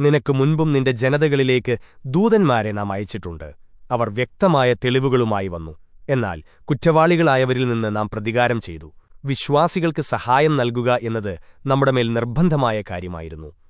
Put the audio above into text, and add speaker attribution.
Speaker 1: നിനക്ക് മുൻപും നിന്റെ ജനതകളിലേക്ക് ദൂതന്മാരെ നാം അയച്ചിട്ടുണ്ട്. അവർ വ്യക്തമായ തെളിവുകളുമായി വന്നു. എന്നാൽ കുറ്റവാളികളായവരിൽ നിന്ന് നാം പ്രതികാരം ചെയ്തു. വിശ്വാസികൾക്ക് സഹായം നൽകുക എന്നത് നമ്മുടെ മേൽ നിർബന്ധമായ കാര്യമായിരുന്നു.